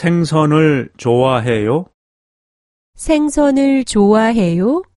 생선을 좋아해요? 생선을 좋아해요?